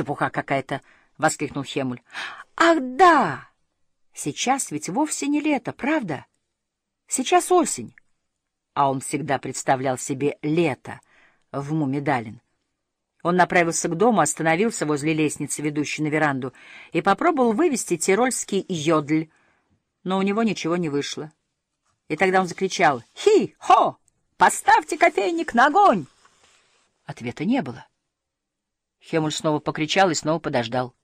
чепуха какая-то, — воскликнул Хемуль. — Ах, да! Сейчас ведь вовсе не лето, правда? Сейчас осень. А он всегда представлял себе лето в Мумидалин. Он направился к дому, остановился возле лестницы, ведущей на веранду, и попробовал вывести тирольский йодль, но у него ничего не вышло. И тогда он закричал «Хи-хо! Поставьте кофейник на огонь!» Ответа не было. Хемуль снова покричал и снова подождал.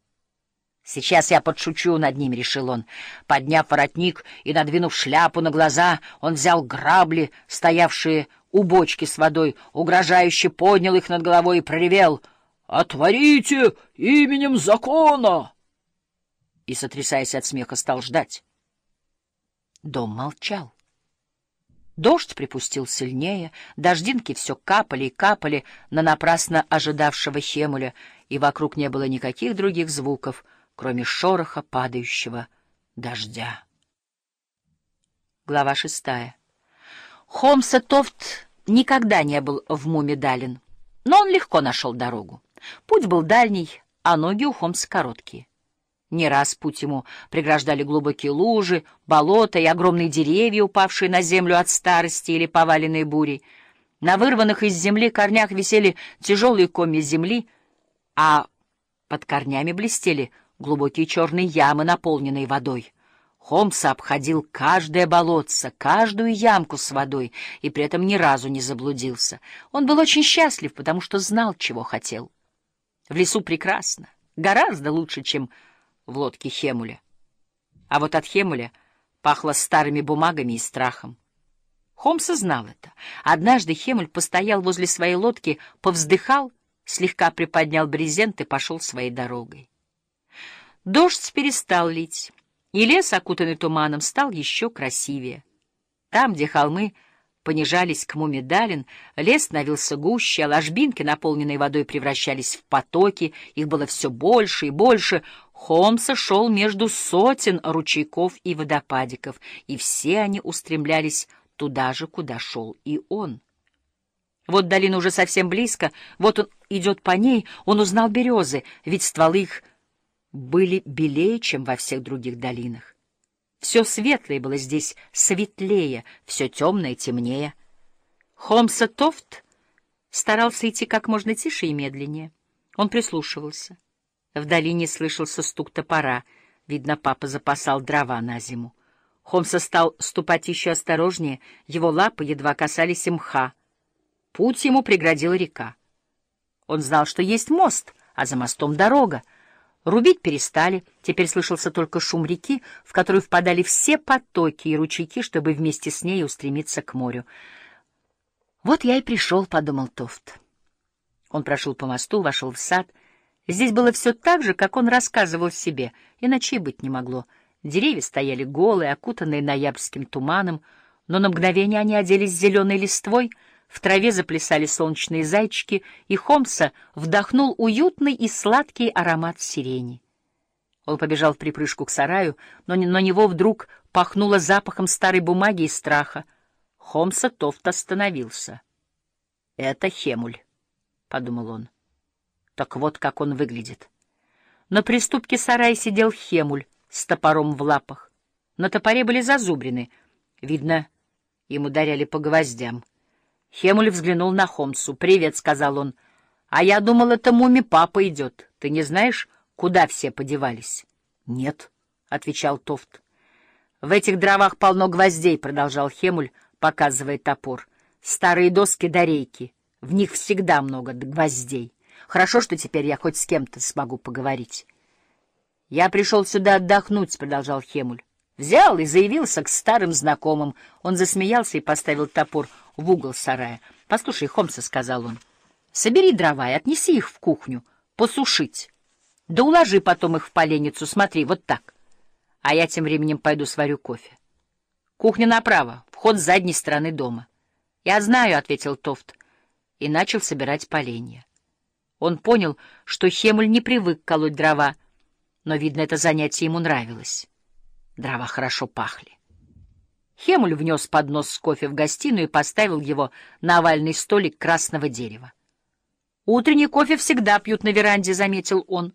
«Сейчас я подшучу над ним», — решил он. Подняв воротник и надвинув шляпу на глаза, он взял грабли, стоявшие у бочки с водой, угрожающе поднял их над головой и проревел «Отворите именем закона!» И, сотрясаясь от смеха, стал ждать. Дом молчал. Дождь припустил сильнее, дождинки все капали и капали на напрасно ожидавшего Хемуля, и вокруг не было никаких других звуков, кроме шороха падающего дождя. Глава шестая. Холмса Тофт никогда не был в Мумидалин, но он легко нашел дорогу. Путь был дальний, а ноги у Холмса короткие. Не раз путь ему преграждали глубокие лужи, болота и огромные деревья, упавшие на землю от старости или поваленные бурей. На вырванных из земли корнях висели тяжелые комья земли, а под корнями блестели глубокие черные ямы, наполненные водой. Холмс обходил каждое болотце, каждую ямку с водой, и при этом ни разу не заблудился. Он был очень счастлив, потому что знал, чего хотел. В лесу прекрасно, гораздо лучше, чем в лодке Хемуля. А вот от Хемуля пахло старыми бумагами и страхом. Холмс знал это. Однажды Хемуль постоял возле своей лодки, повздыхал, слегка приподнял брезент и пошел своей дорогой. Дождь перестал лить, и лес, окутанный туманом, стал еще красивее. Там, где холмы понижались к Мумидалин, лес становился гуще, а ложбинки, наполненные водой, превращались в потоки, их было все больше и больше. Холмса шел между сотен ручейков и водопадиков, и все они устремлялись туда же, куда шел и он. Вот долина уже совсем близко, вот он идет по ней, он узнал березы, ведь стволы их были белее, чем во всех других долинах. Все светлое было здесь светлее, все темное темнее. Холмса Тофт старался идти как можно тише и медленнее. Он прислушивался. В долине слышался стук топора. Видно, папа запасал дрова на зиму. Холмса стал ступать еще осторожнее, его лапы едва касались мха. Путь ему преградила река. Он знал, что есть мост, а за мостом дорога. Рубить перестали, теперь слышался только шум реки, в которую впадали все потоки и ручейки, чтобы вместе с ней устремиться к морю. «Вот я и пришел», — подумал Тофт. Он прошел по мосту, вошел в сад. Здесь было все так же, как он рассказывал себе, иначе и быть не могло. Деревья стояли голые, окутанные ноябрьским туманом, но на мгновение они оделись зеленой листвой — в траве заплясали солнечные зайчики, и Холмса вдохнул уютный и сладкий аромат сирени. Он побежал в припрыжку к сараю, но на него вдруг пахнуло запахом старой бумаги и страха. Холмса Тофт остановился. — Это Хемуль, — подумал он. Так вот, как он выглядит. На приступке сарая сидел Хемуль с топором в лапах. На топоре были зазубрины. Видно, им ударяли по гвоздям. Хемуль взглянул на Холмсу. «Привет», — сказал он. «А я думал, это муми папа идет. Ты не знаешь, куда все подевались?» «Нет», — отвечал Тофт. «В этих дровах полно гвоздей», — продолжал Хемуль, показывая топор. «Старые доски до рейки. В них всегда много гвоздей. Хорошо, что теперь я хоть с кем-то смогу поговорить». «Я пришел сюда отдохнуть», — продолжал Хемуль. Взял и заявился к старым знакомым. Он засмеялся и поставил топор в угол сарая. — Послушай, Холмса, — сказал он, — собери дрова и отнеси их в кухню, посушить. Да уложи потом их в поленницу, смотри, вот так. А я тем временем пойду сварю кофе. Кухня направо, вход с задней стороны дома. — Я знаю, — ответил Тофт, и начал собирать поленья. Он понял, что Хемуль не привык колоть дрова, но, видно, это занятие ему нравилось. Дрова хорошо пахли. Хемуль внес поднос с кофе в гостиную и поставил его на овальный столик красного дерева. «Утренний кофе всегда пьют на веранде», — заметил он.